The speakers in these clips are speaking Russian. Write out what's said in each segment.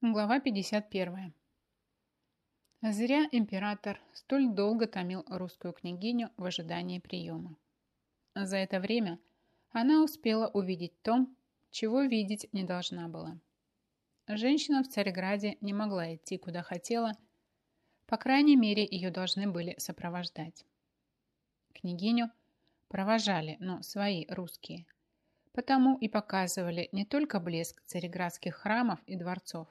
Глава 51. Зря император столь долго томил русскую княгиню в ожидании приема. За это время она успела увидеть то, чего видеть не должна была. Женщина в Царьграде не могла идти, куда хотела, по крайней мере, ее должны были сопровождать. Княгиню провожали, но свои русские, потому и показывали не только блеск цареградских храмов и дворцов,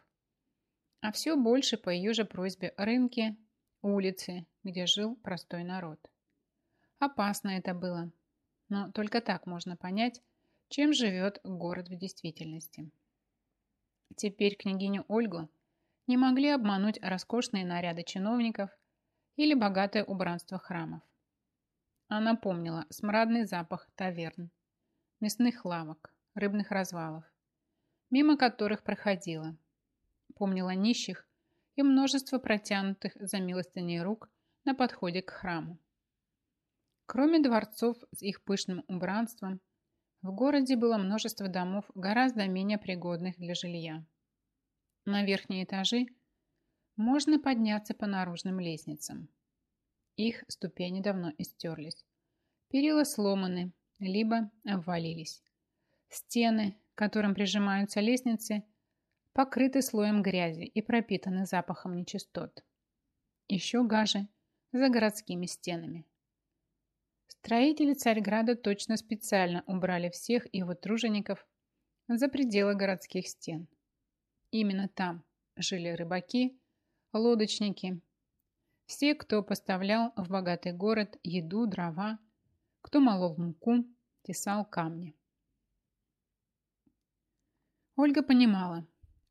а все больше по ее же просьбе рынки, улицы, где жил простой народ. Опасно это было, но только так можно понять, чем живет город в действительности. Теперь княгиню Ольгу не могли обмануть роскошные наряды чиновников или богатое убранство храмов. Она помнила смрадный запах таверн, мясных лавок, рыбных развалов, мимо которых проходила – помнила нищих и множество протянутых за милостыней рук на подходе к храму. Кроме дворцов с их пышным убранством, в городе было множество домов гораздо менее пригодных для жилья. На верхние этажи можно подняться по наружным лестницам. Их ступени давно истерлись. Перила сломаны, либо обвалились. Стены, к которым прижимаются лестницы, покрыты слоем грязи и пропитаны запахом нечистот. Еще гаже за городскими стенами. Строители Царьграда точно специально убрали всех его тружеников за пределы городских стен. Именно там жили рыбаки, лодочники, все, кто поставлял в богатый город еду, дрова, кто молол муку, тесал камни. Ольга понимала,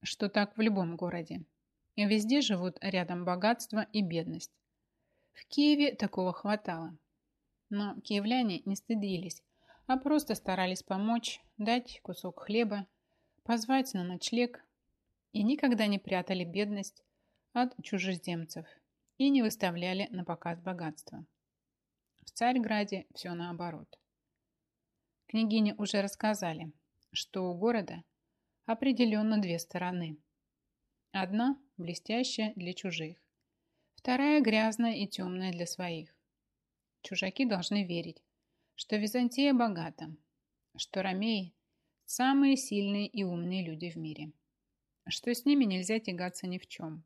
что так в любом городе. Везде живут рядом богатство и бедность. В Киеве такого хватало. Но киевляне не стыдились, а просто старались помочь, дать кусок хлеба, позвать на ночлег и никогда не прятали бедность от чужеземцев и не выставляли на показ богатства. В Царьграде все наоборот. Княгине уже рассказали, что у города – определенно две стороны. Одна блестящая для чужих, вторая грязная и темная для своих. Чужаки должны верить, что Византия богата, что ромеи – самые сильные и умные люди в мире, что с ними нельзя тягаться ни в чем,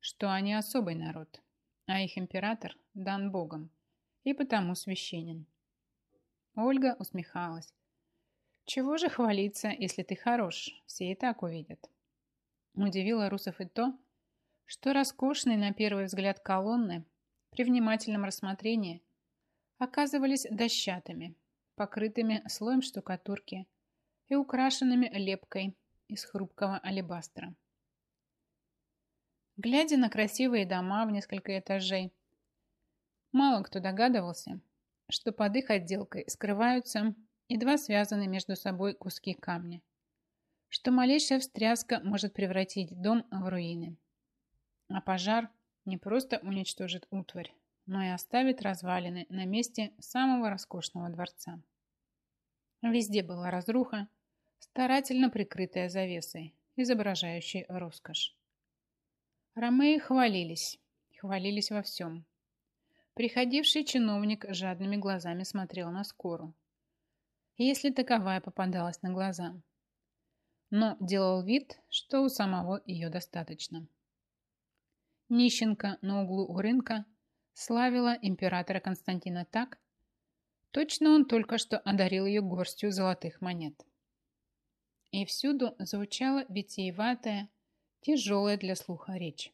что они особый народ, а их император дан Богом и потому священен. Ольга усмехалась, чего же хвалиться, если ты хорош? Все и так увидят. Удивило русов и то, что роскошные на первый взгляд колонны при внимательном рассмотрении оказывались дощатыми, покрытыми слоем штукатурки и украшенными лепкой из хрупкого алебастра. Глядя на красивые дома в несколько этажей, мало кто догадывался, что под их отделкой скрываются едва связаны между собой куски камня, что малейшая встряска может превратить дом в руины. А пожар не просто уничтожит утварь, но и оставит развалины на месте самого роскошного дворца. Везде была разруха, старательно прикрытая завесой, изображающей роскошь. Ромеи хвалились, хвалились во всем. Приходивший чиновник жадными глазами смотрел на скору если таковая попадалась на глаза. Но делал вид, что у самого ее достаточно. Нищенка на углу у рынка славила императора Константина так, точно он только что одарил ее горстью золотых монет. И всюду звучала витиеватая, тяжелая для слуха речь.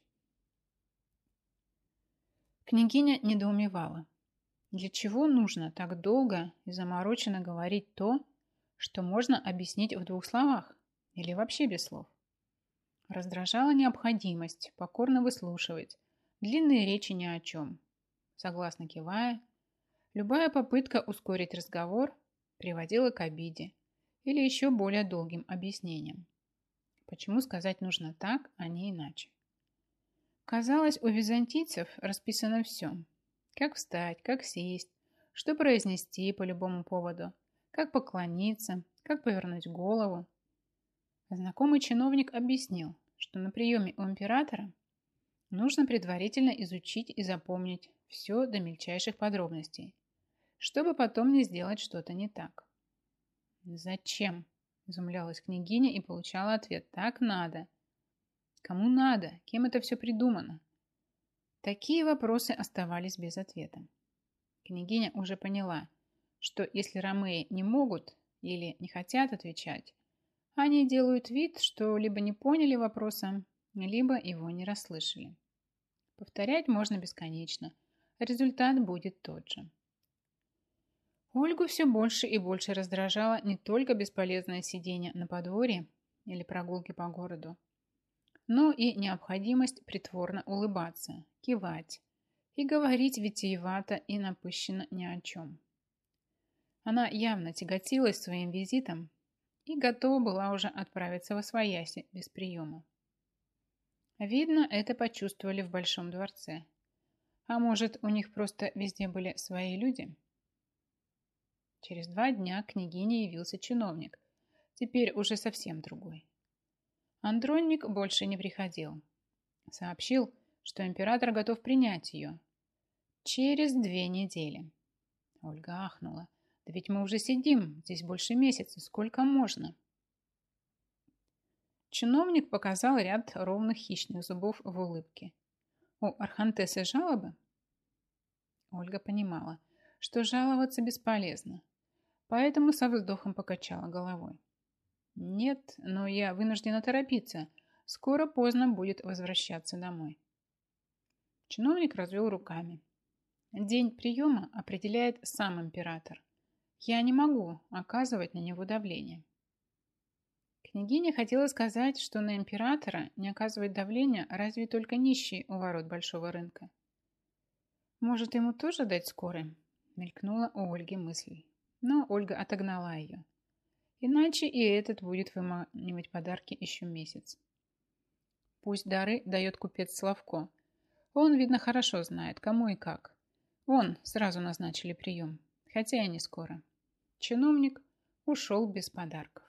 Княгиня недоумевала. Для чего нужно так долго и замороченно говорить то, что можно объяснить в двух словах или вообще без слов? Раздражала необходимость покорно выслушивать длинные речи ни о чем. Согласно кивая, любая попытка ускорить разговор приводила к обиде или еще более долгим объяснениям. Почему сказать нужно так, а не иначе? Казалось, у византийцев расписано все, как встать, как сесть, что произнести по любому поводу, как поклониться, как повернуть голову. Знакомый чиновник объяснил, что на приеме у императора нужно предварительно изучить и запомнить все до мельчайших подробностей, чтобы потом не сделать что-то не так. «Зачем?» – изумлялась княгиня и получала ответ «Так надо». Кому надо? Кем это все придумано? Такие вопросы оставались без ответа. Княгиня уже поняла, что если ромеи не могут или не хотят отвечать, они делают вид, что либо не поняли вопроса, либо его не расслышали. Повторять можно бесконечно. Результат будет тот же. Ольгу все больше и больше раздражало не только бесполезное сидение на подворье или прогулки по городу, но и необходимость притворно улыбаться, кивать и говорить витиевато и напыщенно ни о чем. Она явно тяготилась своим визитом и готова была уже отправиться во свояси без приема. Видно, это почувствовали в Большом дворце. А может, у них просто везде были свои люди? Через два дня к княгине явился чиновник, теперь уже совсем другой. Андронник больше не приходил. Сообщил, что император готов принять ее. Через две недели. Ольга ахнула. Да ведь мы уже сидим здесь больше месяца. Сколько можно? Чиновник показал ряд ровных хищных зубов в улыбке. У Архантесы жалобы? Ольга понимала, что жаловаться бесполезно, поэтому со вздохом покачала головой. Нет, но я вынуждена торопиться. Скоро поздно будет возвращаться домой. Чиновник развел руками. День приема определяет сам император. Я не могу оказывать на него давление. Княгиня хотела сказать, что на императора не оказывает давления разве только нищий у ворот большого рынка. Может, ему тоже дать скорой? Мелькнула у Ольги мысль. Но Ольга отогнала ее. Иначе и этот будет выманивать подарки еще месяц. Пусть дары дает купец Славко. Он, видно, хорошо знает, кому и как. Он сразу назначили прием, хотя и не скоро. Чиновник ушел без подарков.